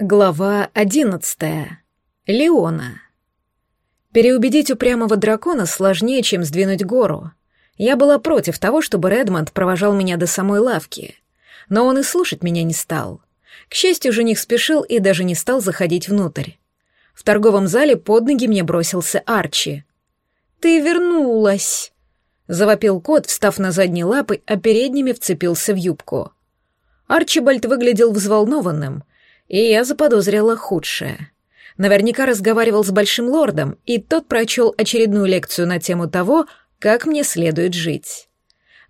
Глава одиннадцатая. Леона. Переубедить упрямого дракона сложнее, чем сдвинуть гору. Я была против того, чтобы Редмонд провожал меня до самой лавки. Но он и слушать меня не стал. К счастью, жених спешил и даже не стал заходить внутрь. В торговом зале под ноги мне бросился Арчи. «Ты вернулась!» — завопил кот, встав на задние лапы, а передними вцепился в юбку. Арчибальд выглядел взволнованным, и я заподозрила худшее. Наверняка разговаривал с Большим Лордом, и тот прочел очередную лекцию на тему того, как мне следует жить.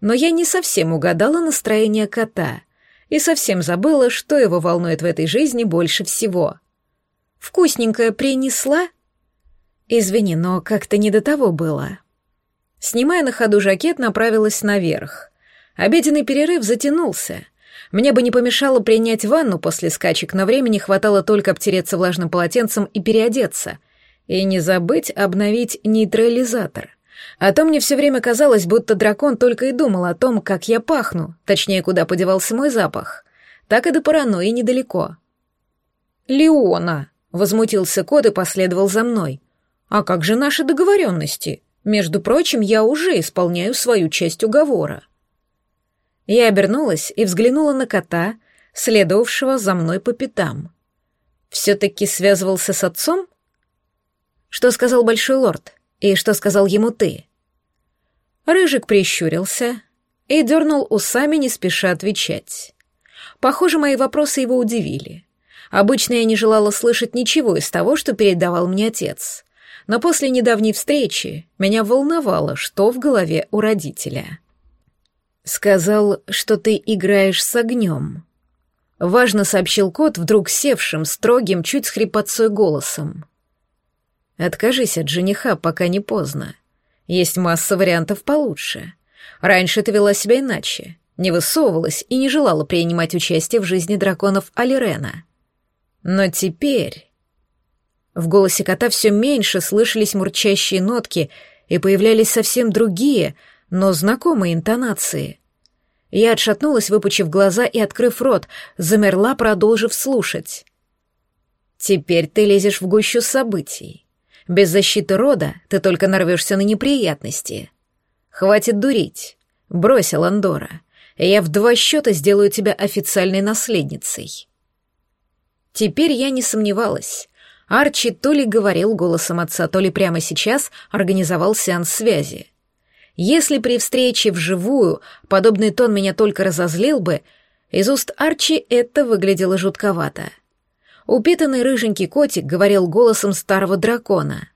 Но я не совсем угадала настроение кота и совсем забыла, что его волнует в этой жизни больше всего. «Вкусненькое принесла?» «Извини, но как-то не до того было». Снимая на ходу жакет, направилась наверх. Обеденный перерыв затянулся — мне бы не помешало принять ванну после скачек, но времени хватало только обтереться влажным полотенцем и переодеться. И не забыть обновить нейтрализатор. А то мне все время казалось, будто дракон только и думал о том, как я пахну, точнее, куда подевался мой запах. Так и до паранойи недалеко. «Леона!» — возмутился кот и последовал за мной. «А как же наши договоренности? Между прочим, я уже исполняю свою часть уговора». Я обернулась и взглянула на кота, следовавшего за мной по пятам. Все-таки связывался с отцом? Что сказал Большой Лорд? И что сказал ему ты? Рыжик прищурился и дернул усами, не спеша отвечать. Похоже, мои вопросы его удивили. Обычно я не желала слышать ничего из того, что передавал мне отец. Но после недавней встречи меня волновало, что в голове у родителя. «Сказал, что ты играешь с огнем», — важно сообщил кот вдруг севшим, строгим, чуть с хрипотцой голосом. «Откажись от жениха, пока не поздно. Есть масса вариантов получше. Раньше ты вела себя иначе, не высовывалась и не желала принимать участие в жизни драконов Алирена. Но теперь...» В голосе кота все меньше слышались мурчащие нотки и появлялись совсем другие — но знакомые интонации. Я отшатнулась, выпучив глаза и, открыв рот, замерла, продолжив слушать. «Теперь ты лезешь в гущу событий. Без защиты рода ты только нарвешься на неприятности. Хватит дурить. Брось, Аландора. Я в два счета сделаю тебя официальной наследницей». Теперь я не сомневалась. Арчи то ли говорил голосом отца, то ли прямо сейчас организовал сеанс связи. Если при встрече вживую подобный тон меня только разозлил бы, из уст Арчи это выглядело жутковато. Упитанный рыженький котик говорил голосом старого дракона.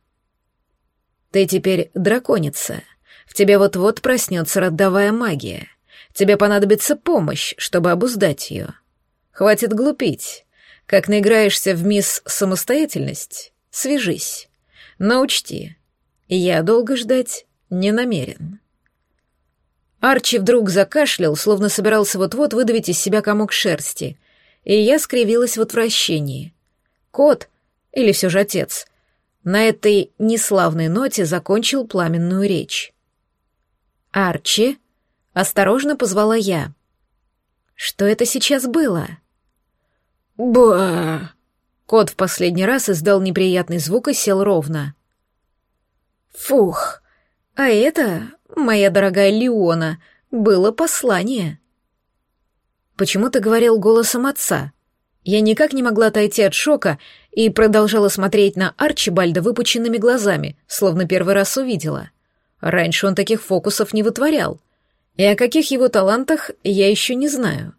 «Ты теперь драконица. В тебе вот-вот проснется родовая магия. Тебе понадобится помощь, чтобы обуздать ее. Хватит глупить. Как наиграешься в мисс самостоятельность, свяжись. Но учти, я долго ждать не намерен. Арчи вдруг закашлял, словно собирался вот-вот выдавить из себя комок шерсти, и я скривилась в отвращении. Кот, или все же отец, на этой неславной ноте закончил пламенную речь. «Арчи?» — осторожно позвала я. «Что это сейчас было?» «Ба!» Кот в последний раз издал неприятный звук и сел ровно. «Фух!» А это, моя дорогая Леона, было послание. Почему ты говорил голосом отца? Я никак не могла отойти от шока и продолжала смотреть на Арчибальда выпученными глазами, словно первый раз увидела. Раньше он таких фокусов не вытворял. И о каких его талантах я еще не знаю.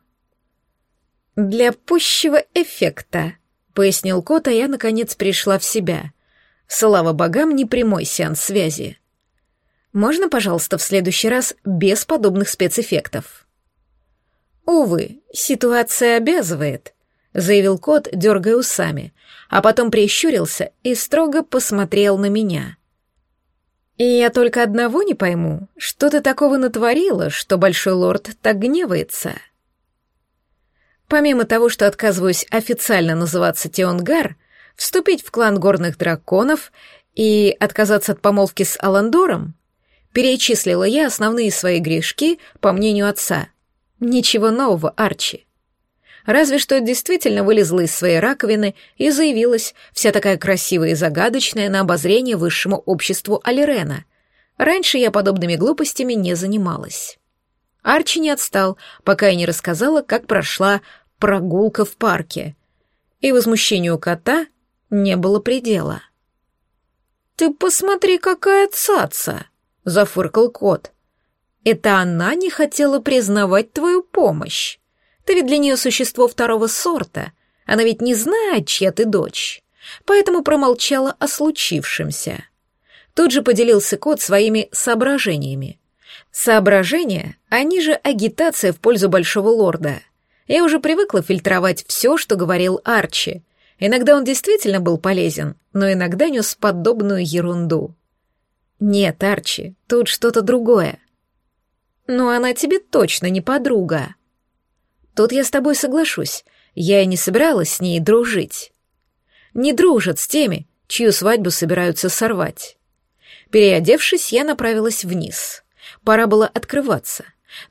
«Для пущего эффекта», — пояснил кот, а я, наконец, пришла в себя. Слава богам, не прямой сеанс связи. Можно, пожалуйста, в следующий раз без подобных спецэффектов? Увы, ситуация обязывает, заявил кот, дергая усами, а потом прищурился и строго посмотрел на меня. И я только одного не пойму, что ты такого натворила, что большой лорд так гневается. Помимо того, что отказываюсь официально называться Теонгар, вступить в клан горных драконов и отказаться от помолвки с Аландором, Перечислила я основные свои грешки, по мнению отца. Ничего нового, Арчи. Разве что действительно вылезла из своей раковины и заявилась, вся такая красивая и загадочная, на обозрение высшему обществу Алирена. Раньше я подобными глупостями не занималась. Арчи не отстал, пока я не рассказала, как прошла прогулка в парке. И возмущению кота не было предела. «Ты посмотри, какая цаца!» — зафыркал кот. «Это она не хотела признавать твою помощь. Ты ведь для нее существо второго сорта. Она ведь не знает, чья ты дочь. Поэтому промолчала о случившемся». Тут же поделился кот своими соображениями. Соображения, они же агитация в пользу большого лорда. Я уже привыкла фильтровать все, что говорил Арчи. Иногда он действительно был полезен, но иногда нес подобную ерунду. Нет, Арчи, тут что-то другое. Но она тебе точно не подруга. Тут я с тобой соглашусь. Я и не собиралась с ней дружить. Не дружат с теми, чью свадьбу собираются сорвать. Переодевшись, я направилась вниз. Пора было открываться.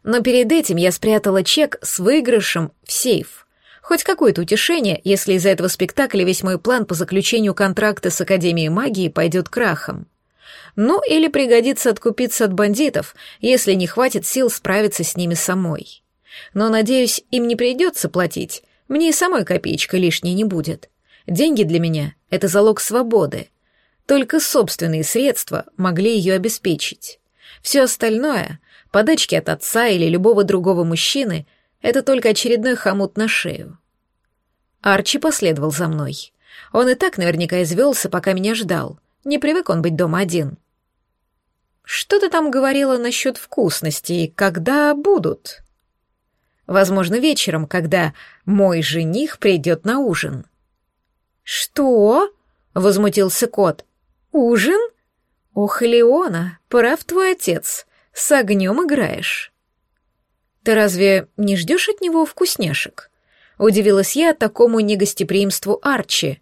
Но перед этим я спрятала чек с выигрышем в сейф. Хоть какое-то утешение, если из-за этого спектакля весь мой план по заключению контракта с Академией магии пойдет крахом. Ну или пригодится откупиться от бандитов, если не хватит сил справиться с ними самой. Но, надеюсь, им не придется платить, мне и самой копеечка лишней не будет. Деньги для меня — это залог свободы, только собственные средства могли ее обеспечить. Все остальное, подачки от отца или любого другого мужчины, это только очередной хомут на шею. Арчи последовал за мной. Он и так наверняка извелся, пока меня ждал. Не привык он быть дома один. Что ты там говорила насчет вкусностей, когда будут? Возможно, вечером, когда мой жених придет на ужин. Что? Возмутился кот. «Ужин? Ох, Леона, прав твой отец, с огнем играешь». «Ты разве не ждешь от него вкусняшек?» Удивилась я такому негостеприимству Арчи.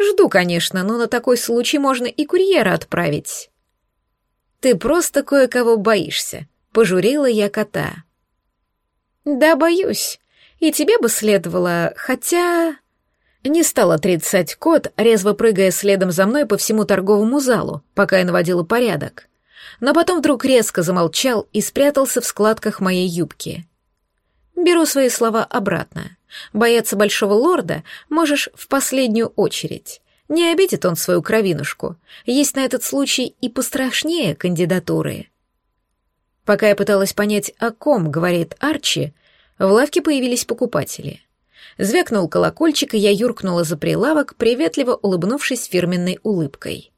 «Жду, конечно, но на такой случай можно и курьера отправить». «Ты просто кое-кого боишься», — пожурила я кота. «Да, боюсь. И тебе бы следовало, хотя...» Не стал отрицать кот, резво прыгая следом за мной по всему торговому залу, пока я наводила порядок. Но потом вдруг резко замолчал и спрятался в складках моей юбки. Беру свои слова обратно. Бояться большого лорда можешь в последнюю очередь. Не обидит он свою кровинушку. Есть на этот случай и пострашнее кандидатуры. Пока я пыталась понять, о ком говорит Арчи, в лавке появились покупатели — Звякнул колокольчик, и я юркнула за прилавок, приветливо улыбнувшись фирменной улыбкой.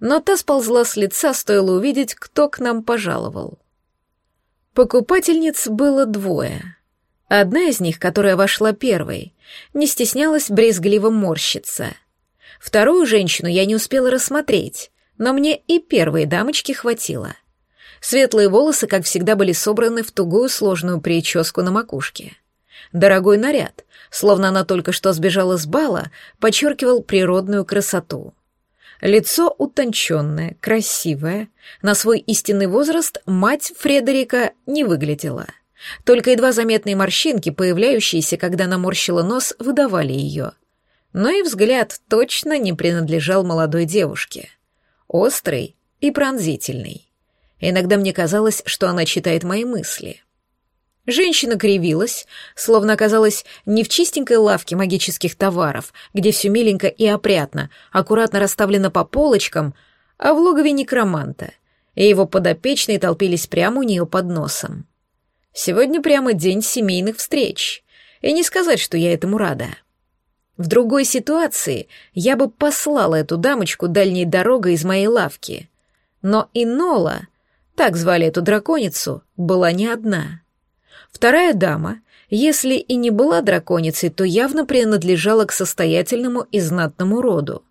Но та сползла с лица, стоило увидеть, кто к нам пожаловал. Покупательниц было двое. Одна из них, которая вошла первой, не стеснялась брезгливо морщиться. Вторую женщину я не успела рассмотреть, но мне и первой дамочки хватило. Светлые волосы, как всегда, были собраны в тугую сложную прическу на макушке. Дорогой наряд, словно она только что сбежала с бала, подчеркивал природную красоту. Лицо утонченное, красивое, на свой истинный возраст мать Фредерика не выглядела. Только едва заметные морщинки, появляющиеся, когда наморщила нос, выдавали ее. Но и взгляд точно не принадлежал молодой девушке. Острый и пронзительный. Иногда мне казалось, что она читает мои мысли — Женщина кривилась, словно оказалась не в чистенькой лавке магических товаров, где все миленько и опрятно, аккуратно расставлено по полочкам, а в логове некроманта, и его подопечные толпились прямо у нее под носом. Сегодня прямо день семейных встреч, и не сказать, что я этому рада. В другой ситуации я бы послала эту дамочку дальней дорогой из моей лавки. Но Инола, так звали эту драконицу, была не одна. Вторая дама, если и не была драконицей, то явно принадлежала к состоятельному и знатному роду.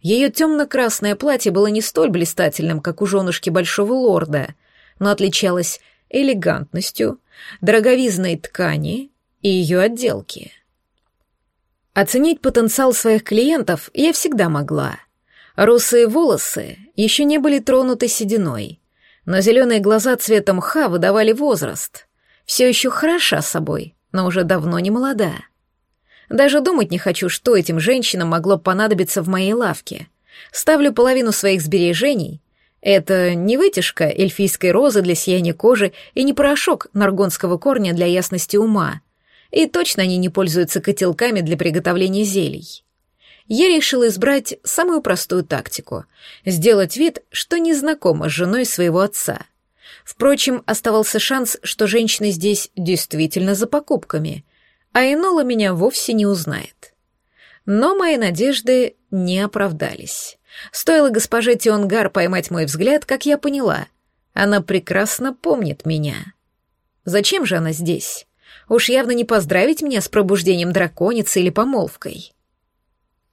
Ее темно-красное платье было не столь блистательным, как у женушки большого лорда, но отличалось элегантностью, дороговизной ткани и ее отделки. Оценить потенциал своих клиентов я всегда могла. Русые волосы еще не были тронуты сединой, но зеленые глаза цветом ха выдавали возраст все еще хороша собой, но уже давно не молода. Даже думать не хочу, что этим женщинам могло понадобиться в моей лавке. Ставлю половину своих сбережений. Это не вытяжка эльфийской розы для сияния кожи и не порошок наргонского корня для ясности ума. И точно они не пользуются котелками для приготовления зелий. Я решила избрать самую простую тактику — сделать вид, что не знакома с женой своего отца. Впрочем, оставался шанс, что женщина здесь действительно за покупками — а Энола меня вовсе не узнает. Но мои надежды не оправдались. Стоило госпоже Тионгар поймать мой взгляд, как я поняла. Она прекрасно помнит меня. Зачем же она здесь? Уж явно не поздравить меня с пробуждением драконицы или помолвкой.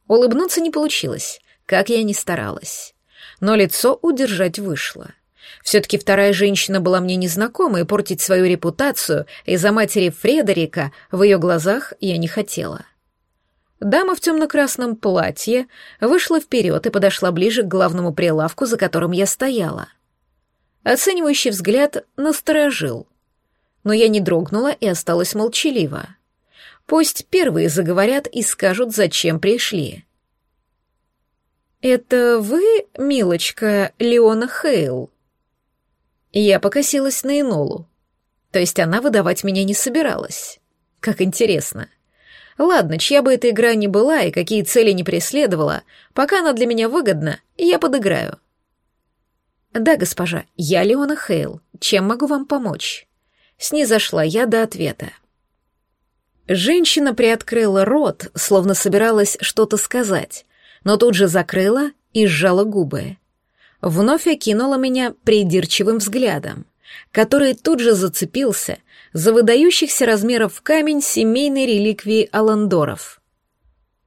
Улыбнуться не получилось, как я ни старалась. Но лицо удержать вышло. Все-таки вторая женщина была мне незнакома, и портить свою репутацию из-за матери Фредерика в ее глазах я не хотела. Дама в темно-красном платье вышла вперед и подошла ближе к главному прилавку, за которым я стояла. Оценивающий взгляд насторожил. Но я не дрогнула и осталась молчалива. Пусть первые заговорят и скажут, зачем пришли. «Это вы, милочка, Леона Хейл?» Я покосилась на Инолу. То есть она выдавать меня не собиралась. Как интересно. Ладно, чья бы эта игра ни была и какие цели не преследовала, пока она для меня выгодна, я подыграю. Да, госпожа, я Леона Хейл. Чем могу вам помочь? Снизошла я до ответа. Женщина приоткрыла рот, словно собиралась что-то сказать, но тут же закрыла и сжала губы вновь окинула меня придирчивым взглядом, который тут же зацепился за выдающихся размеров камень семейной реликвии Аландоров.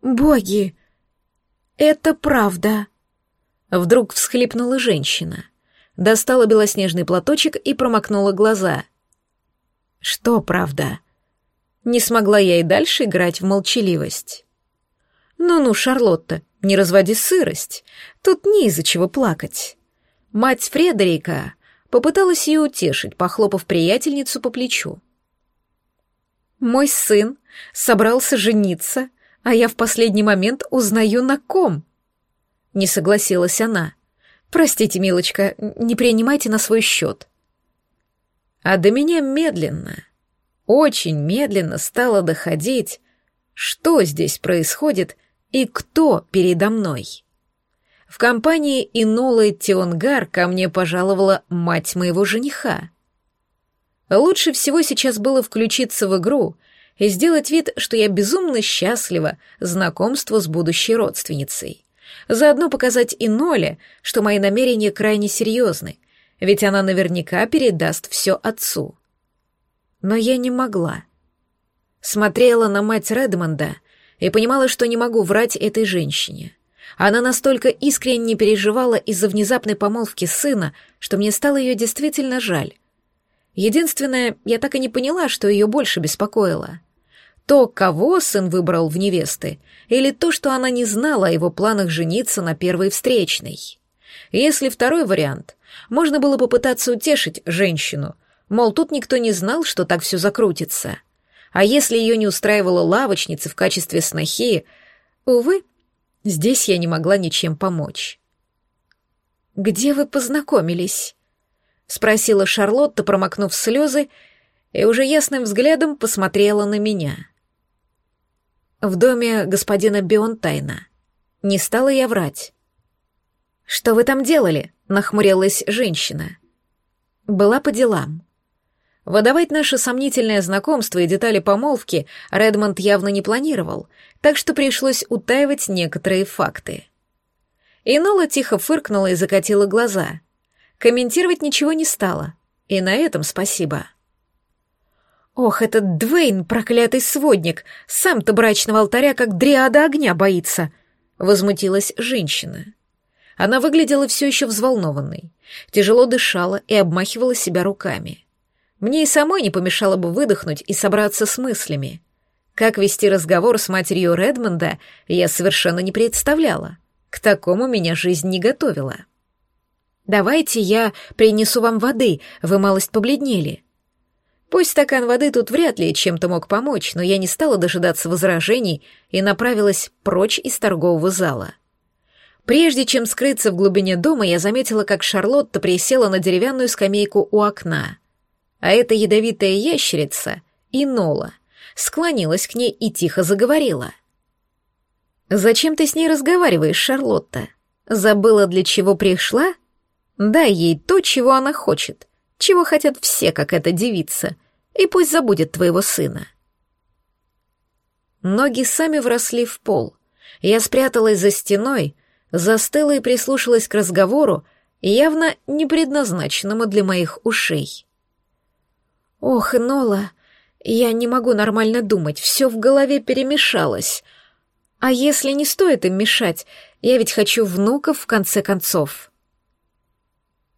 «Боги! Это правда!» Вдруг всхлипнула женщина, достала белоснежный платочек и промокнула глаза. «Что правда?» Не смогла я и дальше играть в молчаливость. «Ну-ну, Шарлотта, не разводи сырость. Тут не из-за чего плакать. Мать Фредерика попыталась ее утешить, похлопав приятельницу по плечу. «Мой сын собрался жениться, а я в последний момент узнаю на ком». Не согласилась она. «Простите, милочка, не принимайте на свой счет». А до меня медленно, очень медленно стало доходить, что здесь происходит и кто передо мной. В компании Инолы Тионгар ко мне пожаловала мать моего жениха. Лучше всего сейчас было включиться в игру и сделать вид, что я безумно счастлива знакомству с будущей родственницей. Заодно показать Иноле, что мои намерения крайне серьезны, ведь она наверняка передаст все отцу. Но я не могла. Смотрела на мать Редмонда и понимала, что не могу врать этой женщине. Она настолько искренне переживала из-за внезапной помолвки сына, что мне стало ее действительно жаль. Единственное, я так и не поняла, что ее больше беспокоило. То, кого сын выбрал в невесты, или то, что она не знала о его планах жениться на первой встречной. Если второй вариант, можно было попытаться утешить женщину, мол, тут никто не знал, что так все закрутится. А если ее не устраивала лавочница в качестве снохи, увы, Здесь я не могла ничем помочь. «Где вы познакомились?» — спросила Шарлотта, промокнув слезы, и уже ясным взглядом посмотрела на меня. «В доме господина Бионтайна. Не стала я врать». «Что вы там делали?» — нахмурилась женщина. «Была по делам». Выдавать наше сомнительное знакомство и детали помолвки Редмонд явно не планировал, так что пришлось утаивать некоторые факты. Инола тихо фыркнула и закатила глаза. Комментировать ничего не стала, и на этом спасибо. «Ох, этот Двейн, проклятый сводник, сам-то брачного алтаря как дриада огня боится!» — возмутилась женщина. Она выглядела все еще взволнованной, тяжело дышала и обмахивала себя руками. Мне и самой не помешало бы выдохнуть и собраться с мыслями. Как вести разговор с матерью Редмонда, я совершенно не представляла. К такому меня жизнь не готовила. «Давайте я принесу вам воды, вы малость побледнели». Пусть стакан воды тут вряд ли чем-то мог помочь, но я не стала дожидаться возражений и направилась прочь из торгового зала. Прежде чем скрыться в глубине дома, я заметила, как Шарлотта присела на деревянную скамейку у окна. А эта ядовитая ящерица, Инола, склонилась к ней и тихо заговорила. «Зачем ты с ней разговариваешь, Шарлотта? Забыла, для чего пришла? Дай ей то, чего она хочет, чего хотят все, как эта девица, и пусть забудет твоего сына». Ноги сами вросли в пол. Я спряталась за стеной, застыла и прислушалась к разговору, явно не предназначенному для моих ушей. «Ох, Нола, я не могу нормально думать, все в голове перемешалось. А если не стоит им мешать, я ведь хочу внуков в конце концов».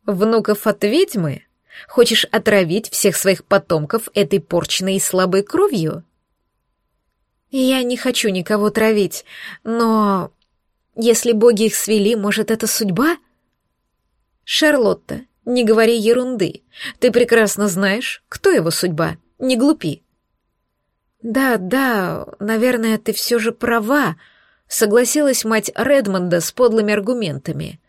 «Внуков от ведьмы? Хочешь отравить всех своих потомков этой порченной и слабой кровью?» «Я не хочу никого травить, но если боги их свели, может, это судьба? Шарлотта, не говори ерунды. Ты прекрасно знаешь, кто его судьба. Не глупи. Да, да, наверное, ты все же права, согласилась мать Редмонда с подлыми аргументами.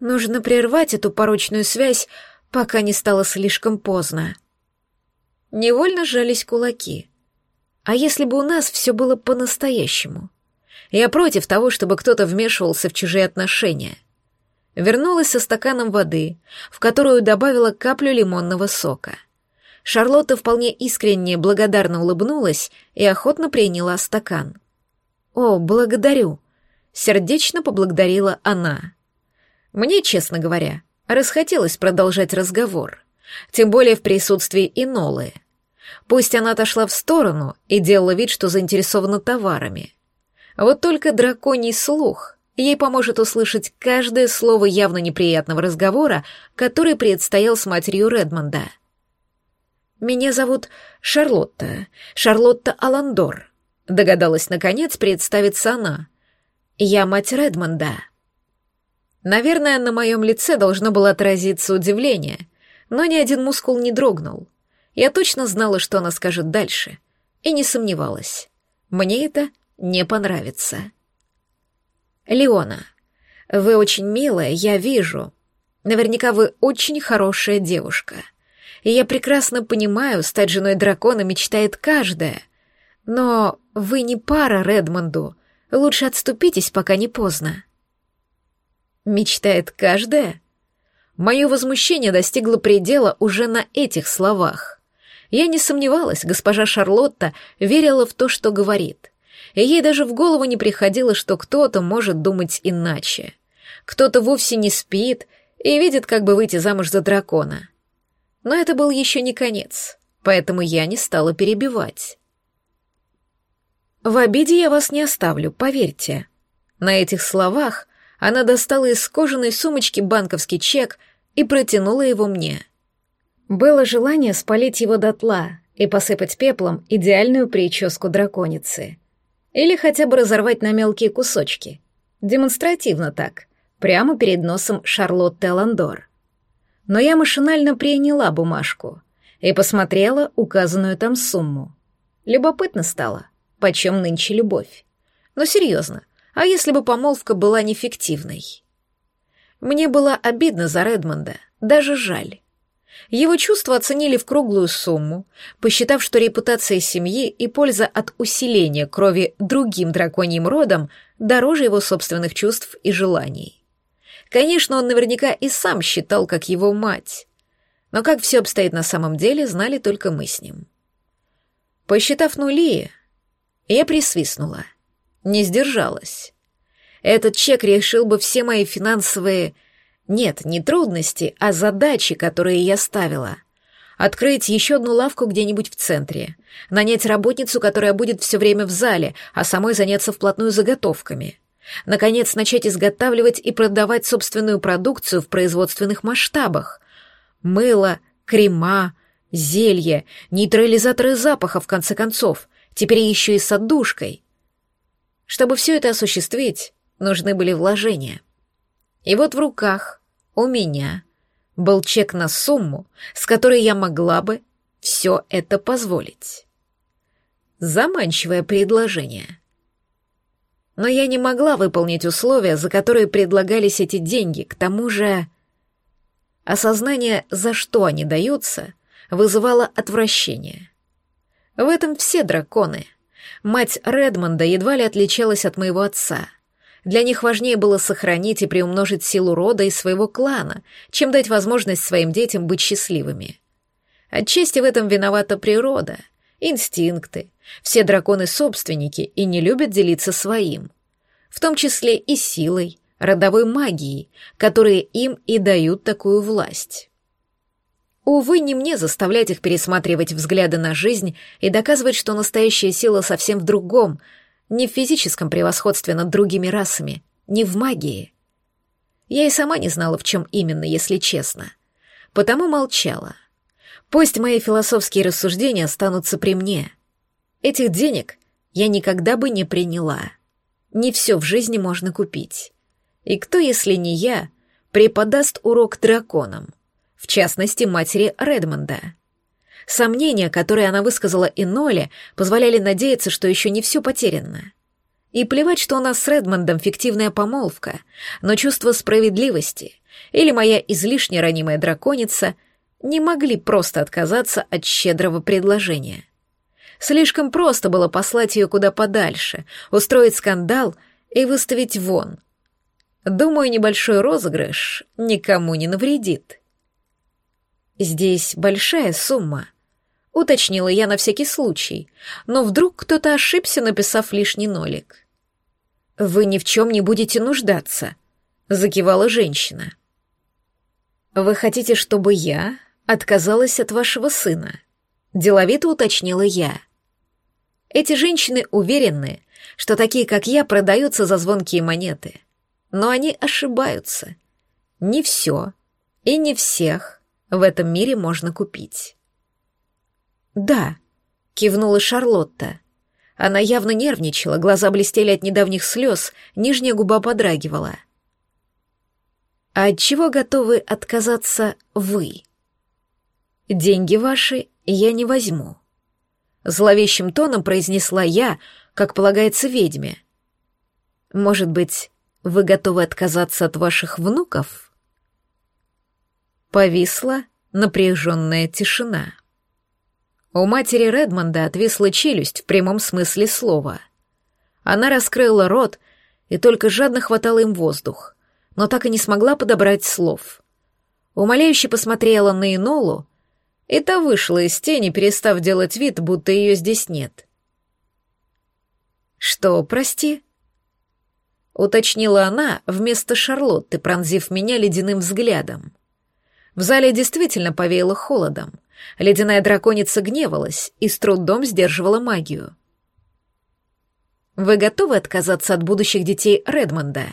Нужно прервать эту порочную связь, пока не стало слишком поздно. Невольно сжались кулаки. А если бы у нас все было по-настоящему? Я против того, чтобы кто-то вмешивался в чужие отношения. Вернулась со стаканом воды, в которую добавила каплю лимонного сока. Шарлотта вполне искренне благодарно улыбнулась и охотно приняла стакан. «О, благодарю!» — сердечно поблагодарила она. Мне, честно говоря, расхотелось продолжать разговор, тем более в присутствии Инолы. Пусть она отошла в сторону и делала вид, что заинтересована товарами — вот только драконий слух ей поможет услышать каждое слово явно неприятного разговора, который предстоял с матерью Редмонда. «Меня зовут Шарлотта, Шарлотта Аландор», — догадалась, наконец, представиться она. «Я мать Редмонда». Наверное, на моем лице должно было отразиться удивление, но ни один мускул не дрогнул. Я точно знала, что она скажет дальше, и не сомневалась. Мне это не понравится. Леона, вы очень милая, я вижу. Наверняка вы очень хорошая девушка. И я прекрасно понимаю, стать женой дракона мечтает каждая. Но вы не пара Редмонду. Лучше отступитесь, пока не поздно. Мечтает каждая? Мое возмущение достигло предела уже на этих словах. Я не сомневалась, госпожа Шарлотта верила в то, что говорит и ей даже в голову не приходило, что кто-то может думать иначе. Кто-то вовсе не спит и видит, как бы выйти замуж за дракона. Но это был еще не конец, поэтому я не стала перебивать. «В обиде я вас не оставлю, поверьте». На этих словах она достала из кожаной сумочки банковский чек и протянула его мне. Было желание спалить его дотла и посыпать пеплом идеальную прическу драконицы. Или хотя бы разорвать на мелкие кусочки. Демонстративно так, прямо перед носом Шарлотты Аландор. Но я машинально приняла бумажку и посмотрела указанную там сумму. Любопытно стало, почем нынче любовь. Но серьезно, а если бы помолвка была нефиктивной? Мне было обидно за Редмонда, даже жаль. Его чувства оценили в круглую сумму, посчитав, что репутация семьи и польза от усиления крови другим драконьим родом дороже его собственных чувств и желаний. Конечно, он наверняка и сам считал, как его мать. Но как все обстоит на самом деле, знали только мы с ним. Посчитав нули, я присвистнула. Не сдержалась. Этот чек решил бы все мои финансовые нет, не трудности, а задачи, которые я ставила. Открыть еще одну лавку где-нибудь в центре. Нанять работницу, которая будет все время в зале, а самой заняться вплотную заготовками. Наконец, начать изготавливать и продавать собственную продукцию в производственных масштабах. Мыло, крема, зелье, нейтрализаторы запаха, в конце концов. Теперь еще и с отдушкой. Чтобы все это осуществить, нужны были вложения. И вот в руках у меня был чек на сумму, с которой я могла бы все это позволить. Заманчивое предложение. Но я не могла выполнить условия, за которые предлагались эти деньги, к тому же... Осознание, за что они даются, вызывало отвращение. В этом все драконы. Мать Редмонда едва ли отличалась от моего отца. Для них важнее было сохранить и приумножить силу рода и своего клана, чем дать возможность своим детям быть счастливыми. Отчасти в этом виновата природа, инстинкты. Все драконы собственники и не любят делиться своим. В том числе и силой, родовой магией, которые им и дают такую власть. Увы, не мне заставлять их пересматривать взгляды на жизнь и доказывать, что настоящая сила совсем в другом, не в физическом превосходстве над другими расами, не в магии. Я и сама не знала, в чем именно, если честно. Потому молчала. Пусть мои философские рассуждения останутся при мне. Этих денег я никогда бы не приняла. Не все в жизни можно купить. И кто, если не я, преподаст урок драконам, в частности, матери Редмонда? Сомнения, которые она высказала Иноле, позволяли надеяться, что еще не все потеряно. И плевать, что у нас с Редмондом фиктивная помолвка, но чувство справедливости или моя излишне ранимая драконица не могли просто отказаться от щедрого предложения. Слишком просто было послать ее куда подальше, устроить скандал и выставить вон. Думаю, небольшой розыгрыш никому не навредит. Здесь большая сумма, уточнила я на всякий случай, но вдруг кто-то ошибся, написав лишний нолик. Вы ни в чем не будете нуждаться, закивала женщина. Вы хотите, чтобы я отказалась от вашего сына? Деловито уточнила я. Эти женщины уверены, что такие, как я, продаются за звонкие монеты. Но они ошибаются. Не все и не всех в этом мире можно купить. «Да», — кивнула Шарлотта. Она явно нервничала, глаза блестели от недавних слез, нижняя губа подрагивала. «А от чего готовы отказаться вы?» «Деньги ваши я не возьму», — зловещим тоном произнесла я, как полагается ведьме. «Может быть, вы готовы отказаться от ваших внуков?» Повисла напряженная тишина. У матери Редмонда отвисла челюсть в прямом смысле слова. Она раскрыла рот и только жадно хватала им воздух, но так и не смогла подобрать слов. Умоляюще посмотрела на Инолу, и та вышла из тени, перестав делать вид, будто ее здесь нет. «Что, прости?» — уточнила она вместо Шарлотты, пронзив меня ледяным взглядом. В зале действительно повеяло холодом. Ледяная драконица гневалась и с трудом сдерживала магию. «Вы готовы отказаться от будущих детей Редмонда?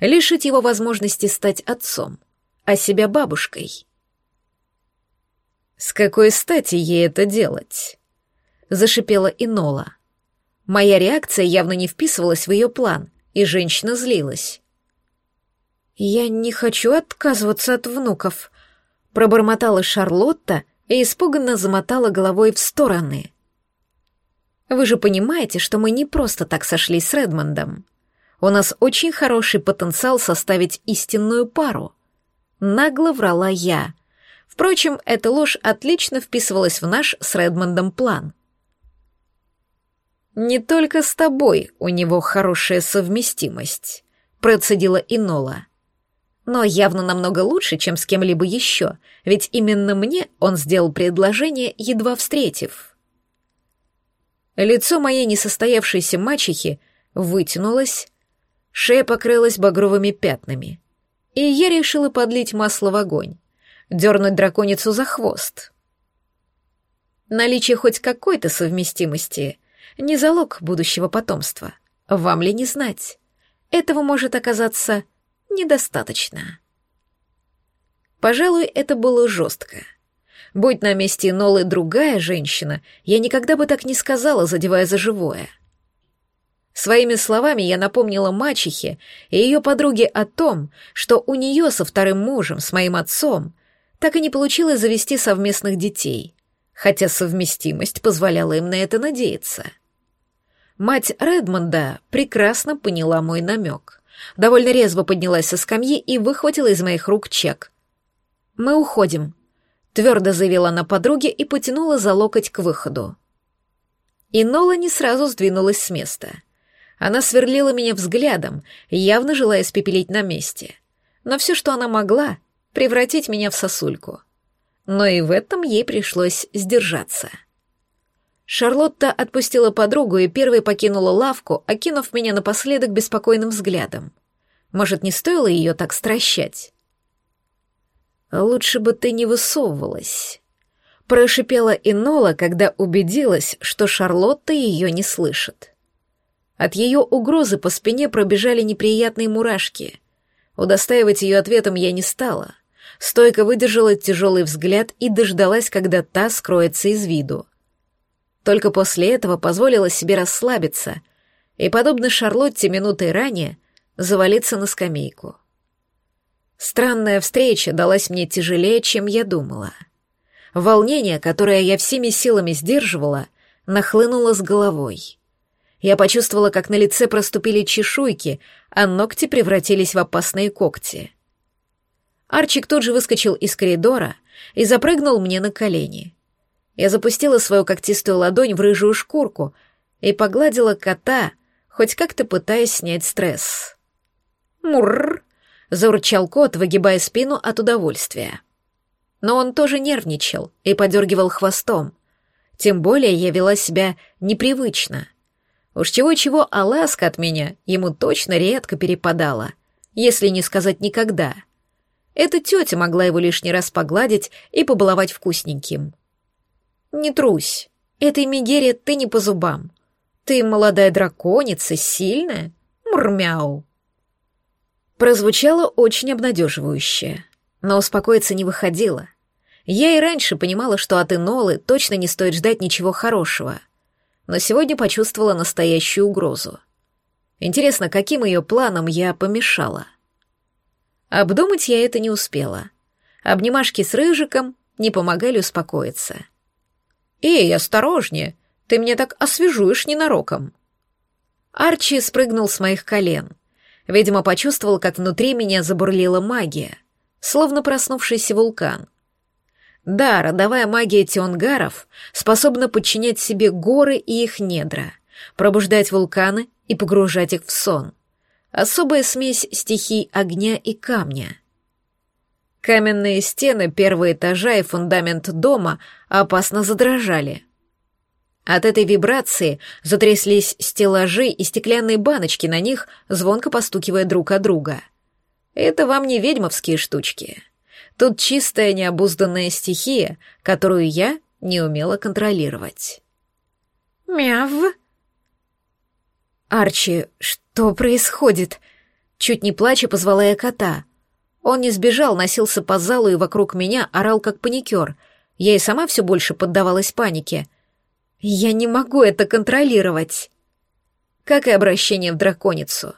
Лишить его возможности стать отцом, а себя бабушкой?» «С какой стати ей это делать?» — зашипела Инола. Моя реакция явно не вписывалась в ее план, и женщина злилась. «Я не хочу отказываться от внуков», — пробормотала Шарлотта, — и испуганно замотала головой в стороны. «Вы же понимаете, что мы не просто так сошлись с Редмондом. У нас очень хороший потенциал составить истинную пару». Нагло врала я. Впрочем, эта ложь отлично вписывалась в наш с Редмондом план. «Не только с тобой у него хорошая совместимость», — процедила Инола но явно намного лучше, чем с кем-либо еще, ведь именно мне он сделал предложение, едва встретив. Лицо моей несостоявшейся мачехи вытянулось, шея покрылась багровыми пятнами, и я решила подлить масло в огонь, дернуть драконицу за хвост. Наличие хоть какой-то совместимости — не залог будущего потомства, вам ли не знать. Этого может оказаться недостаточно. Пожалуй, это было жестко. Будь на месте Нолы другая женщина, я никогда бы так не сказала, задевая за живое. Своими словами я напомнила мачехе и ее подруге о том, что у нее со вторым мужем, с моим отцом, так и не получилось завести совместных детей. хотя совместимость позволяла им на это надеяться. Мать Редмонда прекрасно поняла мой намек. Довольно резво поднялась со скамьи и выхватила из моих рук чек. «Мы уходим», — твердо заявила она подруге и потянула за локоть к выходу. И Нола не сразу сдвинулась с места. Она сверлила меня взглядом, явно желая испепелить на месте. Но все, что она могла, превратить меня в сосульку. Но и в этом ей пришлось сдержаться. Шарлотта отпустила подругу и первой покинула лавку, окинув меня напоследок беспокойным взглядом. Может, не стоило ее так стращать? «Лучше бы ты не высовывалась», — прошипела Инола, когда убедилась, что Шарлотта ее не слышит. От ее угрозы по спине пробежали неприятные мурашки. Удостаивать ее ответом я не стала. Стойко выдержала тяжелый взгляд и дождалась, когда та скроется из виду. Только после этого позволила себе расслабиться и, подобно Шарлотте минутой ранее, завалиться на скамейку. Странная встреча далась мне тяжелее, чем я думала. Волнение, которое я всеми силами сдерживала, нахлынуло с головой. Я почувствовала, как на лице проступили чешуйки, а ногти превратились в опасные когти. Арчик тут же выскочил из коридора и запрыгнул мне на колени. Я запустила свою когтистую ладонь в рыжую шкурку и погладила кота, хоть как-то пытаясь снять стресс. «Мурр!» — заурчал кот, выгибая спину от удовольствия. Но он тоже нервничал и подергивал хвостом. Тем более я вела себя непривычно. Уж чего-чего, а ласка от меня ему точно редко перепадала, если не сказать никогда. Эта тетя могла его лишний раз погладить и побаловать вкусненьким. «Не трусь. Этой Мегере ты не по зубам. Ты молодая драконица, сильная. Мурмяу». Прозвучало очень обнадеживающе, но успокоиться не выходило. Я и раньше понимала, что от Инолы точно не стоит ждать ничего хорошего, но сегодня почувствовала настоящую угрозу. Интересно, каким ее планом я помешала? Обдумать я это не успела. Обнимашки с Рыжиком не помогали успокоиться. «Эй, осторожнее! Ты мне так освежуешь ненароком!» Арчи спрыгнул с моих колен. Видимо, почувствовал, как внутри меня забурлила магия, словно проснувшийся вулкан. Да, родовая магия тионгаров способна подчинять себе горы и их недра, пробуждать вулканы и погружать их в сон. Особая смесь стихий огня и камня — Каменные стены первого этажа и фундамент дома опасно задрожали. От этой вибрации затряслись стеллажи и стеклянные баночки на них, звонко постукивая друг о друга. Это вам не ведьмовские штучки. Тут чистая необузданная стихия, которую я не умела контролировать. «Мяв!» «Арчи, что происходит?» Чуть не плача позвала я кота — он не сбежал, носился по залу и вокруг меня, орал как паникер. Я и сама все больше поддавалась панике. Я не могу это контролировать. Как и обращение в драконицу.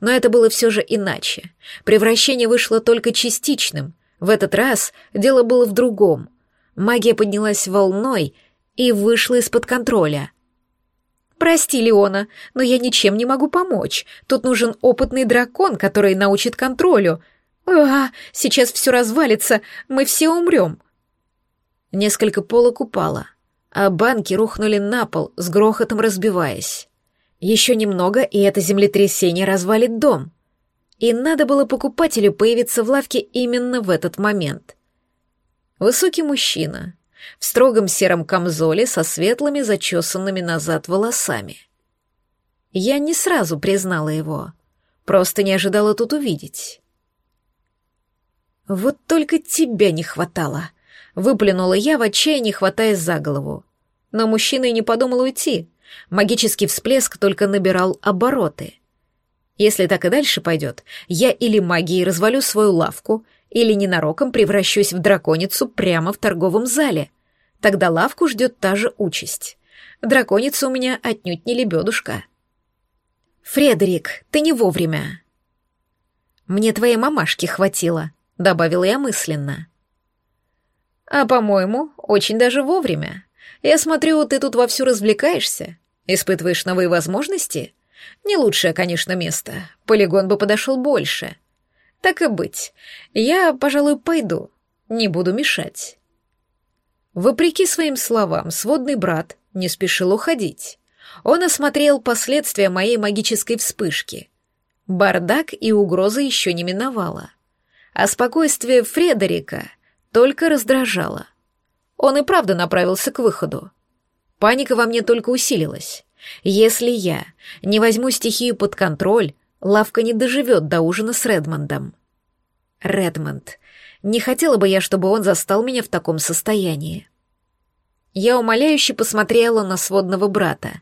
Но это было все же иначе. Превращение вышло только частичным. В этот раз дело было в другом. Магия поднялась волной и вышла из-под контроля. «Прости, Леона, но я ничем не могу помочь. Тут нужен опытный дракон, который научит контролю», «А, сейчас все развалится, мы все умрем!» Несколько полок упало, а банки рухнули на пол, с грохотом разбиваясь. Еще немного, и это землетрясение развалит дом. И надо было покупателю появиться в лавке именно в этот момент. Высокий мужчина, в строгом сером камзоле со светлыми зачесанными назад волосами. Я не сразу признала его, просто не ожидала тут увидеть. «Вот только тебя не хватало!» — выплюнула я в отчаянии, хватаясь за голову. Но мужчина и не подумал уйти. Магический всплеск только набирал обороты. Если так и дальше пойдет, я или магией развалю свою лавку, или ненароком превращусь в драконицу прямо в торговом зале. Тогда лавку ждет та же участь. Драконица у меня отнюдь не лебедушка. «Фредерик, ты не вовремя!» «Мне твоей мамашки хватило», добавила я мысленно. А, по-моему, очень даже вовремя. Я смотрю, ты тут вовсю развлекаешься, испытываешь новые возможности. Не лучшее, конечно, место. Полигон бы подошел больше. Так и быть. Я, пожалуй, пойду. Не буду мешать. Вопреки своим словам, сводный брат не спешил уходить. Он осмотрел последствия моей магической вспышки. Бардак и угроза еще не миновала. А спокойствие Фредерика только раздражало. Он и правда направился к выходу. Паника во мне только усилилась. Если я не возьму стихию под контроль, лавка не доживет до ужина с Редмондом. Редмонд. Не хотела бы я, чтобы он застал меня в таком состоянии. Я умоляюще посмотрела на сводного брата.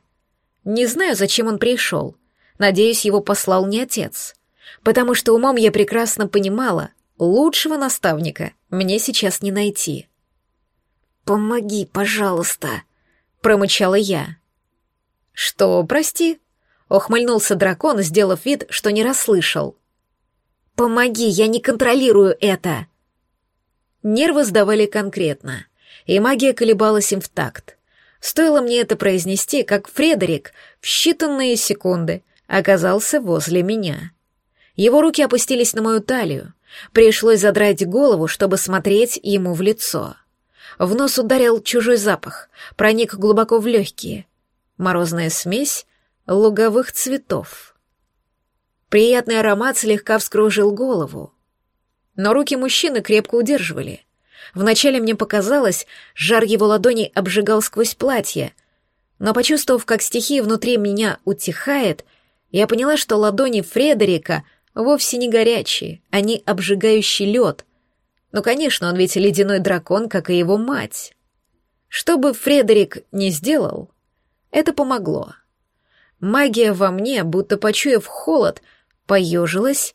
Не знаю, зачем он пришел. Надеюсь, его послал не отец. Потому что умом я прекрасно понимала, лучшего наставника мне сейчас не найти. «Помоги, пожалуйста», — промычала я. «Что, прости?» — ухмыльнулся дракон, сделав вид, что не расслышал. «Помоги, я не контролирую это!» Нервы сдавали конкретно, и магия колебалась им в такт. Стоило мне это произнести, как Фредерик в считанные секунды оказался возле меня. Его руки опустились на мою талию. Пришлось задрать голову, чтобы смотреть ему в лицо. В нос ударил чужой запах, проник глубоко в легкие. Морозная смесь луговых цветов. Приятный аромат слегка вскружил голову. Но руки мужчины крепко удерживали. Вначале мне показалось, жар его ладоней обжигал сквозь платье, но почувствовав, как стихия внутри меня утихает, я поняла, что ладони Фредерика вовсе не горячие, они обжигающий лед. Но, конечно, он ведь ледяной дракон, как и его мать. Что бы Фредерик не сделал, это помогло. Магия во мне, будто почуяв холод, поежилась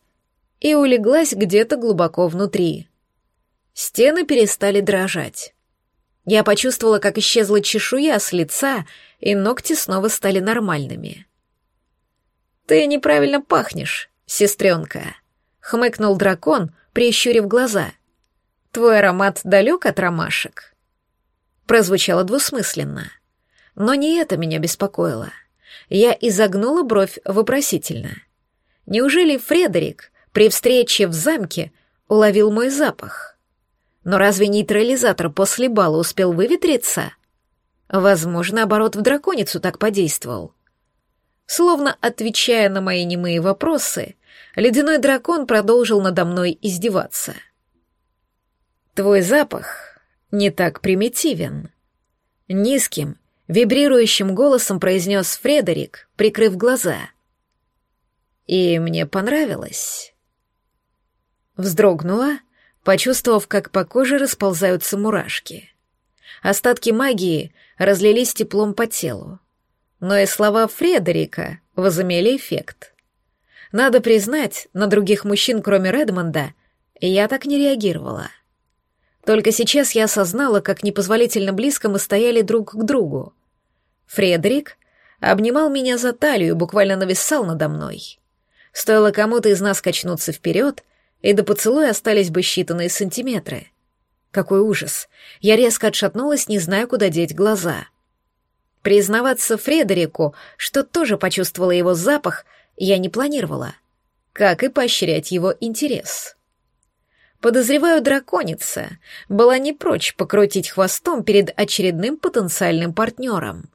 и улеглась где-то глубоко внутри. Стены перестали дрожать. Я почувствовала, как исчезла чешуя с лица, и ногти снова стали нормальными. «Ты неправильно пахнешь, сестренка», — хмыкнул дракон, прищурив глаза. «Твой аромат далек от ромашек». Прозвучало двусмысленно. Но не это меня беспокоило. Я изогнула бровь вопросительно. Неужели Фредерик при встрече в замке уловил мой запах? Но разве нейтрализатор после бала успел выветриться? Возможно, оборот в драконицу так подействовал. Словно отвечая на мои немые вопросы, ледяной дракон продолжил надо мной издеваться. «Твой запах не так примитивен». Низким, вибрирующим голосом произнес Фредерик, прикрыв глаза. «И мне понравилось». Вздрогнула, почувствовав, как по коже расползаются мурашки. Остатки магии разлились теплом по телу. Но и слова Фредерика возымели эффект. Надо признать, на других мужчин, кроме Редмонда, я так не реагировала. Только сейчас я осознала, как непозволительно близко мы стояли друг к другу. Фредерик обнимал меня за талию, буквально нависал надо мной. Стоило кому-то из нас качнуться вперед, и до поцелуя остались бы считанные сантиметры. Какой ужас! Я резко отшатнулась, не зная, куда деть глаза. Признаваться Фредерику, что тоже почувствовала его запах, я не планировала. Как и поощрять его интерес. Подозреваю, драконица была не прочь покрутить хвостом перед очередным потенциальным партнером.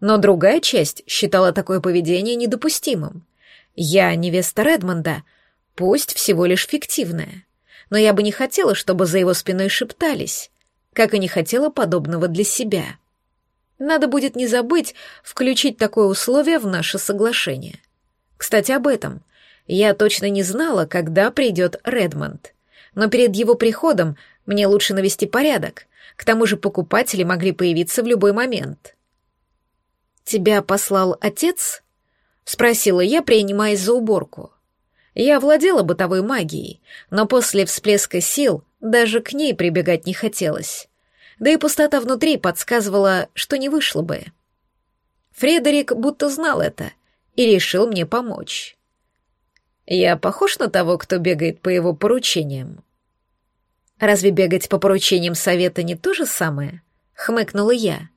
Но другая часть считала такое поведение недопустимым. Я невеста Редмонда — пусть всего лишь фиктивное. Но я бы не хотела, чтобы за его спиной шептались, как и не хотела подобного для себя. Надо будет не забыть включить такое условие в наше соглашение. Кстати, об этом. Я точно не знала, когда придет Редмонд. Но перед его приходом мне лучше навести порядок. К тому же покупатели могли появиться в любой момент. «Тебя послал отец?» — спросила я, принимаясь за уборку. Я владела бытовой магией, но после всплеска сил даже к ней прибегать не хотелось. Да и пустота внутри подсказывала, что не вышло бы. Фредерик будто знал это и решил мне помочь. Я похож на того, кто бегает по его поручениям? Разве бегать по поручениям совета не то же самое? Хмыкнула я.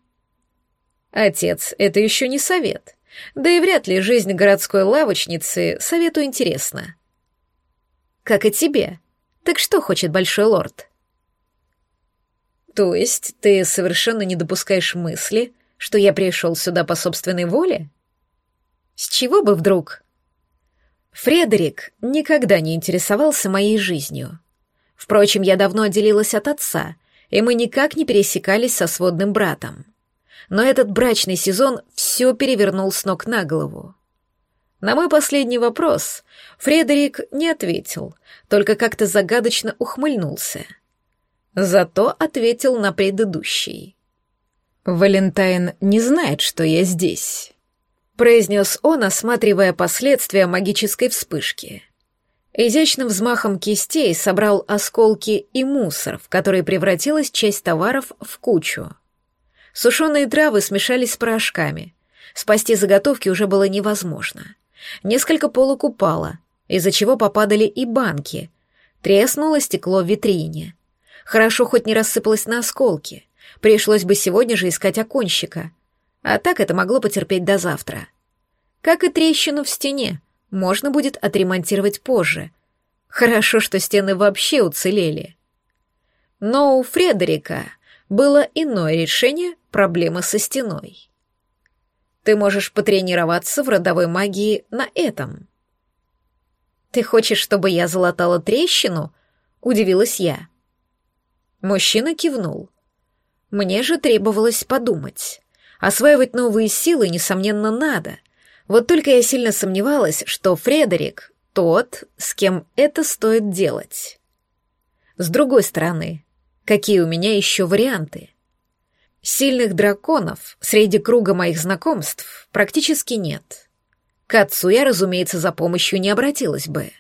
Отец, это еще не совет. Да и вряд ли жизнь городской лавочницы совету интересна. Как и тебе. Так что хочет большой лорд? То есть ты совершенно не допускаешь мысли, что я пришел сюда по собственной воле? С чего бы вдруг? Фредерик никогда не интересовался моей жизнью. Впрочем, я давно отделилась от отца, и мы никак не пересекались со сводным братом. Но этот брачный сезон все перевернул с ног на голову. На мой последний вопрос Фредерик не ответил, только как-то загадочно ухмыльнулся. Зато ответил на предыдущий. «Валентайн не знает, что я здесь», — произнес он, осматривая последствия магической вспышки. Изящным взмахом кистей собрал осколки и мусор, в который превратилась часть товаров в кучу. Сушеные травы смешались с порошками. Спасти заготовки уже было невозможно. Несколько полок упало, из-за чего попадали и банки. Треснуло стекло в витрине. Хорошо хоть не рассыпалось на осколки. Пришлось бы сегодня же искать оконщика. А так это могло потерпеть до завтра. Как и трещину в стене — можно будет отремонтировать позже. Хорошо, что стены вообще уцелели. Но у Фредерика было иное решение проблемы со стеной. Ты можешь потренироваться в родовой магии на этом. Ты хочешь, чтобы я залатала трещину? Удивилась я. Мужчина кивнул. Мне же требовалось подумать. Осваивать новые силы, несомненно, надо — вот только я сильно сомневалась, что Фредерик тот, с кем это стоит делать. С другой стороны, какие у меня еще варианты? Сильных драконов среди круга моих знакомств практически нет. К отцу я, разумеется, за помощью не обратилась бы.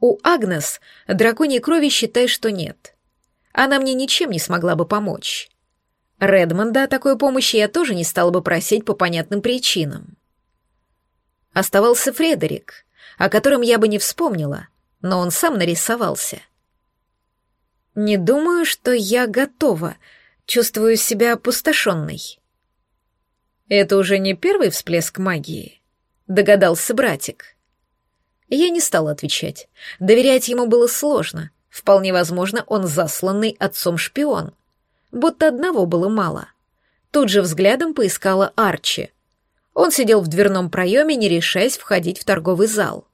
У Агнес драконьей крови считай, что нет. Она мне ничем не смогла бы помочь. Редмонда о такой помощи я тоже не стала бы просить по понятным причинам. Оставался Фредерик, о котором я бы не вспомнила, но он сам нарисовался. Не думаю, что я готова, чувствую себя опустошенной. Это уже не первый всплеск магии, догадался братик. Я не стала отвечать. Доверять ему было сложно. Вполне возможно, он засланный отцом шпион. Будто одного было мало. Тут же взглядом поискала Арчи — он сидел в дверном проеме, не решаясь входить в торговый зал.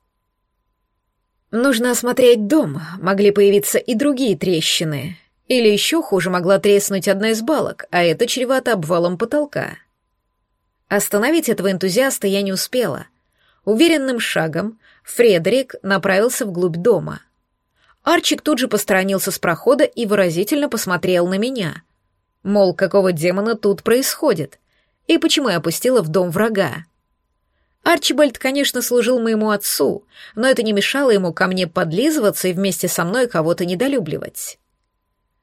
Нужно осмотреть дом, могли появиться и другие трещины. Или еще хуже могла треснуть одна из балок, а это чревато обвалом потолка. Остановить этого энтузиаста я не успела. Уверенным шагом Фредерик направился вглубь дома. Арчик тут же посторонился с прохода и выразительно посмотрел на меня. Мол, какого демона тут происходит? и почему я опустила в дом врага. Арчибальд, конечно, служил моему отцу, но это не мешало ему ко мне подлизываться и вместе со мной кого-то недолюбливать.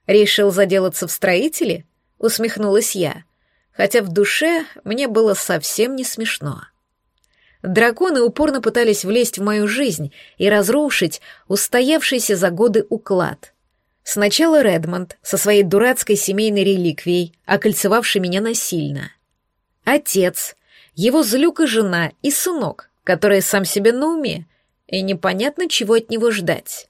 «Решил заделаться в строителе?» — усмехнулась я, хотя в душе мне было совсем не смешно. Драконы упорно пытались влезть в мою жизнь и разрушить устоявшийся за годы уклад. Сначала Редмонд со своей дурацкой семейной реликвией, окольцевавшей меня насильно — Отец, его злюка жена и сынок, который сам себе на уме, и непонятно, чего от него ждать.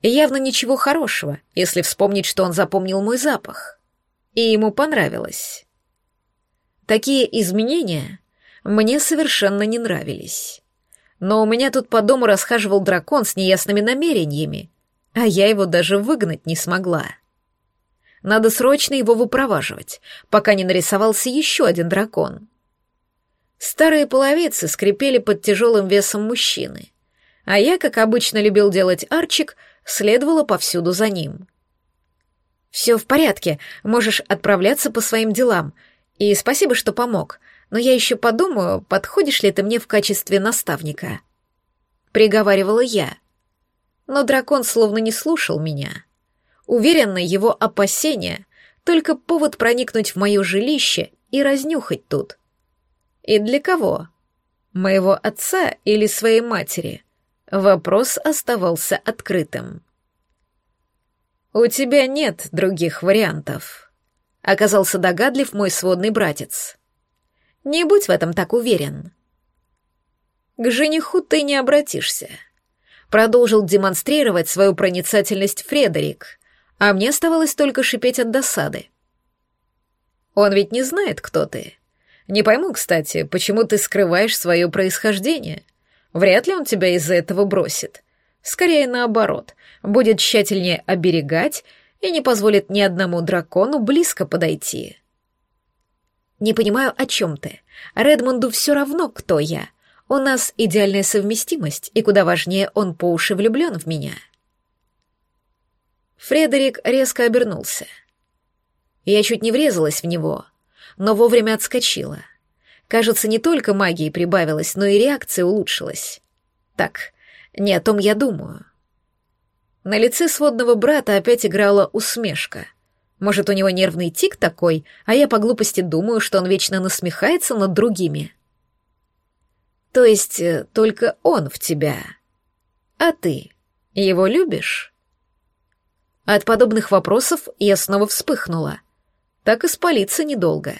И явно ничего хорошего, если вспомнить, что он запомнил мой запах. И ему понравилось. Такие изменения мне совершенно не нравились. Но у меня тут по дому расхаживал дракон с неясными намерениями, а я его даже выгнать не смогла. Надо срочно его выпроваживать, пока не нарисовался еще один дракон. Старые половицы скрипели под тяжелым весом мужчины, а я, как обычно любил делать Арчик, следовала повсюду за ним. «Все в порядке, можешь отправляться по своим делам, и спасибо, что помог, но я еще подумаю, подходишь ли ты мне в качестве наставника», — приговаривала я. Но дракон словно не слушал меня. Уверенно, его опасения — только повод проникнуть в мое жилище и разнюхать тут. И для кого? Моего отца или своей матери? Вопрос оставался открытым. «У тебя нет других вариантов», — оказался догадлив мой сводный братец. «Не будь в этом так уверен». «К жениху ты не обратишься», — продолжил демонстрировать свою проницательность Фредерик, а мне оставалось только шипеть от досады. «Он ведь не знает, кто ты. Не пойму, кстати, почему ты скрываешь свое происхождение. Вряд ли он тебя из-за этого бросит. Скорее наоборот, будет тщательнее оберегать и не позволит ни одному дракону близко подойти. Не понимаю, о чем ты. Редмонду все равно, кто я. У нас идеальная совместимость, и куда важнее, он по уши влюблен в меня. Фредерик резко обернулся. Я чуть не врезалась в него, но вовремя отскочила. Кажется, не только магии прибавилось, но и реакция улучшилась. Так, не о том я думаю. На лице сводного брата опять играла усмешка. Может, у него нервный тик такой, а я по глупости думаю, что он вечно насмехается над другими. То есть э, только он в тебя. А ты его любишь? От подобных вопросов я снова вспыхнула. Так и спалиться недолго.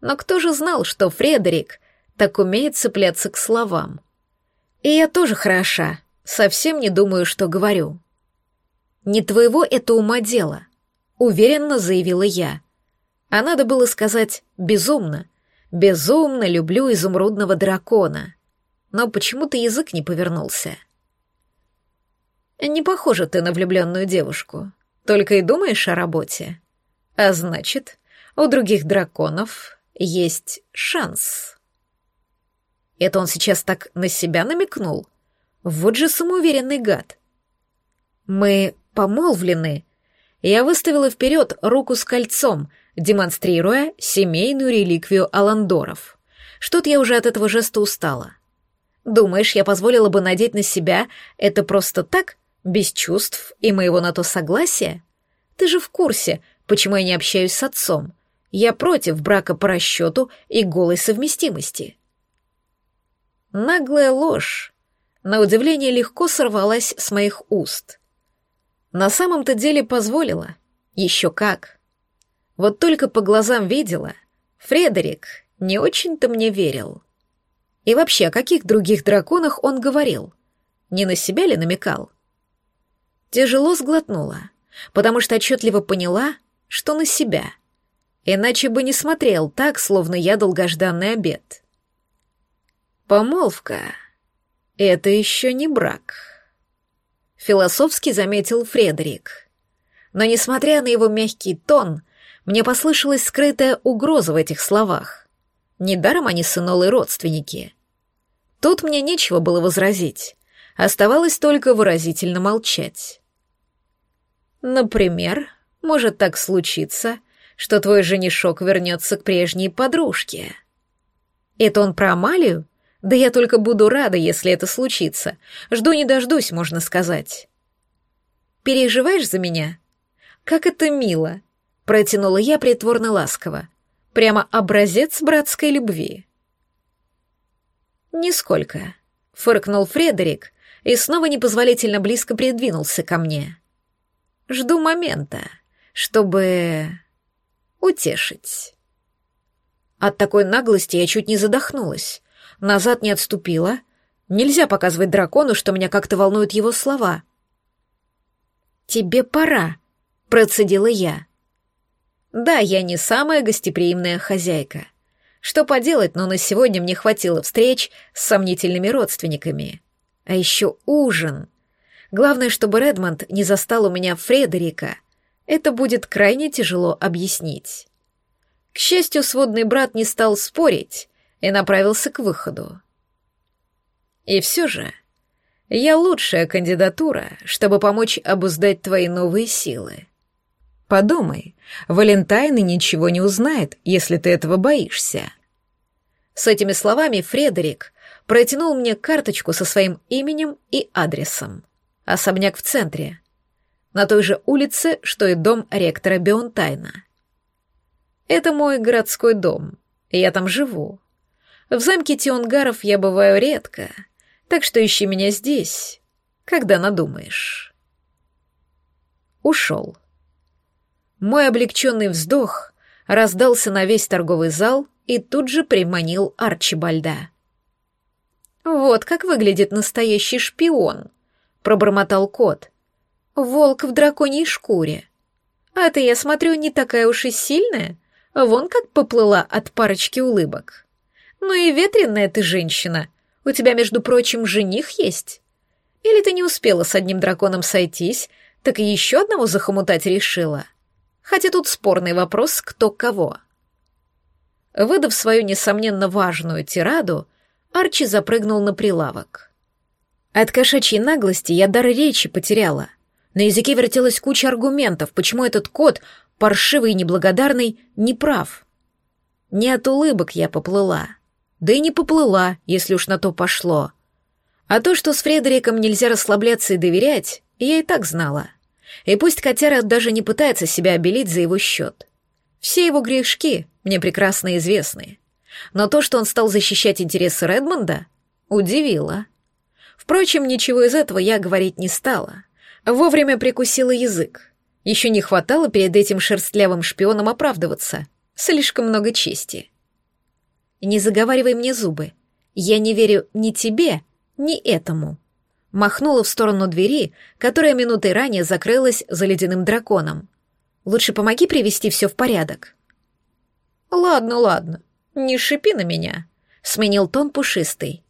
Но кто же знал, что Фредерик так умеет цепляться к словам? И я тоже хороша, совсем не думаю, что говорю. Не твоего это ума дело, уверенно заявила я. А надо было сказать «безумно». «Безумно люблю изумрудного дракона». Но почему-то язык не повернулся. «Не похожа ты на влюбленную девушку. Только и думаешь о работе. А значит, у других драконов есть шанс». Это он сейчас так на себя намекнул? Вот же самоуверенный гад. Мы помолвлены. Я выставила вперед руку с кольцом, демонстрируя семейную реликвию Аландоров. Что-то я уже от этого жеста устала. Думаешь, я позволила бы надеть на себя это просто так, без чувств и моего на то согласия? Ты же в курсе, почему я не общаюсь с отцом. Я против брака по расчету и голой совместимости. Наглая ложь, на удивление легко сорвалась с моих уст. На самом-то деле позволила. Еще как. Вот только по глазам видела, Фредерик не очень-то мне верил. И вообще, о каких других драконах он говорил? Не на себя ли намекал? Тяжело сглотнула, потому что отчетливо поняла, что на себя. Иначе бы не смотрел так, словно я долгожданный обед. Помолвка — это еще не брак. Философски заметил Фредерик. Но, несмотря на его мягкий тон, мне послышалась скрытая угроза в этих словах. Недаром они с родственники. Тут мне нечего было возразить. Оставалось только выразительно молчать. Например, может так случиться, что твой женишок вернется к прежней подружке. Это он про Амалию? Да я только буду рада, если это случится. Жду не дождусь, можно сказать. Переживаешь за меня? Как это мило, протянула я притворно ласково. Прямо образец братской любви. Нисколько, фыркнул Фредерик и снова непозволительно близко придвинулся ко мне. Жду момента, чтобы утешить. От такой наглости я чуть не задохнулась назад не отступила. Нельзя показывать дракону, что меня как-то волнуют его слова. «Тебе пора», — процедила я. «Да, я не самая гостеприимная хозяйка. Что поделать, но на сегодня мне хватило встреч с сомнительными родственниками. А еще ужин. Главное, чтобы Редмонд не застал у меня Фредерика. Это будет крайне тяжело объяснить». К счастью, сводный брат не стал спорить и направился к выходу. И все же, я лучшая кандидатура, чтобы помочь обуздать твои новые силы. Подумай, Валентайн и ничего не узнает, если ты этого боишься. С этими словами Фредерик протянул мне карточку со своим именем и адресом. Особняк в центре. На той же улице, что и дом ректора Беонтайна. Это мой городской дом, и я там живу. В замке Тионгаров я бываю редко, так что ищи меня здесь, когда надумаешь. ушел. Мой облегченный вздох раздался на весь торговый зал и тут же приманил Арчибальда. «Вот как выглядит настоящий шпион», — пробормотал кот. «Волк в драконьей шкуре. А ты, я смотрю, не такая уж и сильная. Вон как поплыла от парочки улыбок. Ну и ветреная ты женщина. У тебя, между прочим, жених есть. Или ты не успела с одним драконом сойтись, так и еще одного захомутать решила? Хотя тут спорный вопрос, кто кого». Выдав свою, несомненно, важную тираду, Арчи запрыгнул на прилавок. От кошачьей наглости я дар речи потеряла. На языке вертелась куча аргументов, почему этот кот, паршивый и неблагодарный, не прав. Не от улыбок я поплыла. Да и не поплыла, если уж на то пошло. А то, что с Фредериком нельзя расслабляться и доверять, я и так знала. И пусть котяра даже не пытается себя обелить за его счет. Все его грешки мне прекрасно известны но то, что он стал защищать интересы Редмонда, удивило. Впрочем, ничего из этого я говорить не стала. Вовремя прикусила язык. Еще не хватало перед этим шерстлявым шпионом оправдываться. Слишком много чести. Не заговаривай мне зубы. Я не верю ни тебе, ни этому. Махнула в сторону двери, которая минутой ранее закрылась за ледяным драконом. Лучше помоги привести все в порядок. Ладно, ладно. «Не шипи на меня», — сменил тон пушистый.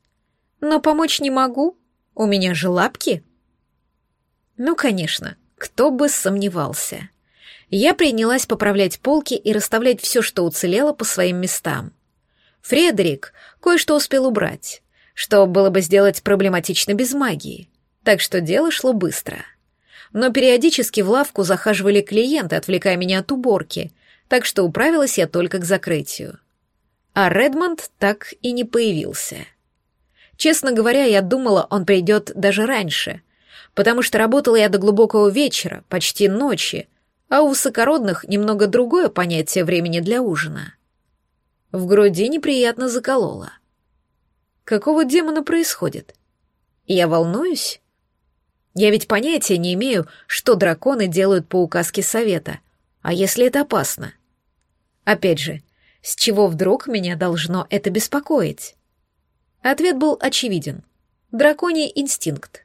«Но помочь не могу. У меня же лапки». Ну, конечно, кто бы сомневался. Я принялась поправлять полки и расставлять все, что уцелело, по своим местам. Фредерик кое-что успел убрать, что было бы сделать проблематично без магии, так что дело шло быстро. Но периодически в лавку захаживали клиенты, отвлекая меня от уборки, так что управилась я только к закрытию а Редмонд так и не появился. Честно говоря, я думала, он придет даже раньше, потому что работала я до глубокого вечера, почти ночи, а у высокородных немного другое понятие времени для ужина. В груди неприятно закололо. Какого демона происходит? Я волнуюсь? Я ведь понятия не имею, что драконы делают по указке совета, а если это опасно? Опять же, с чего вдруг меня должно это беспокоить? Ответ был очевиден. Драконий инстинкт.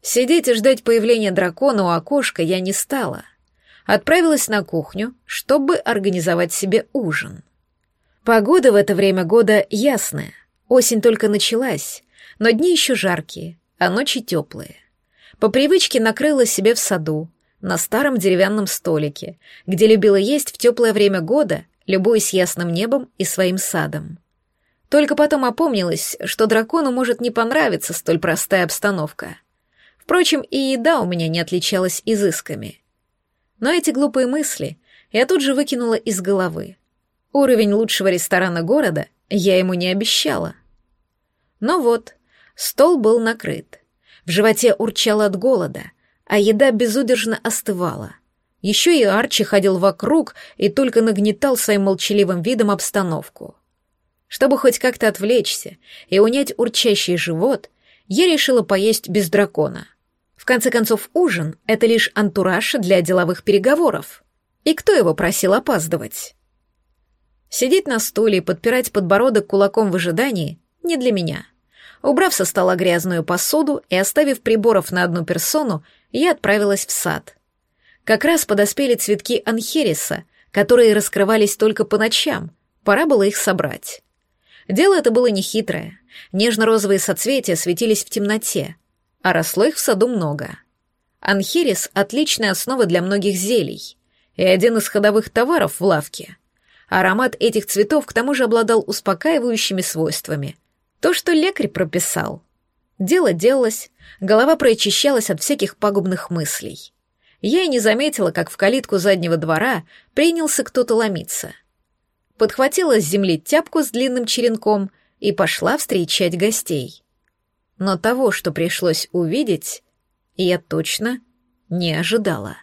Сидеть и ждать появления дракона у окошка я не стала. Отправилась на кухню, чтобы организовать себе ужин. Погода в это время года ясная. Осень только началась, но дни еще жаркие, а ночи теплые. По привычке накрыла себе в саду, на старом деревянном столике, где любила есть в теплое время года любуясь ясным небом и своим садом. Только потом опомнилась, что дракону может не понравиться столь простая обстановка. Впрочем, и еда у меня не отличалась изысками. Но эти глупые мысли я тут же выкинула из головы. Уровень лучшего ресторана города я ему не обещала. Но вот, стол был накрыт. В животе урчало от голода, а еда безудержно остывала — еще и Арчи ходил вокруг и только нагнетал своим молчаливым видом обстановку. Чтобы хоть как-то отвлечься и унять урчащий живот, я решила поесть без дракона. В конце концов, ужин — это лишь антураж для деловых переговоров. И кто его просил опаздывать? Сидеть на стуле и подпирать подбородок кулаком в ожидании — не для меня. Убрав со стола грязную посуду и оставив приборов на одну персону, я отправилась в сад. Как раз подоспели цветки анхериса, которые раскрывались только по ночам, пора было их собрать. Дело это было нехитрое. Нежно-розовые соцветия светились в темноте, а росло их в саду много. Анхерис — отличная основа для многих зелий и один из ходовых товаров в лавке. Аромат этих цветов к тому же обладал успокаивающими свойствами. То, что лекарь прописал. Дело делалось, голова прочищалась от всяких пагубных мыслей я и не заметила, как в калитку заднего двора принялся кто-то ломиться. Подхватила с земли тяпку с длинным черенком и пошла встречать гостей. Но того, что пришлось увидеть, я точно не ожидала.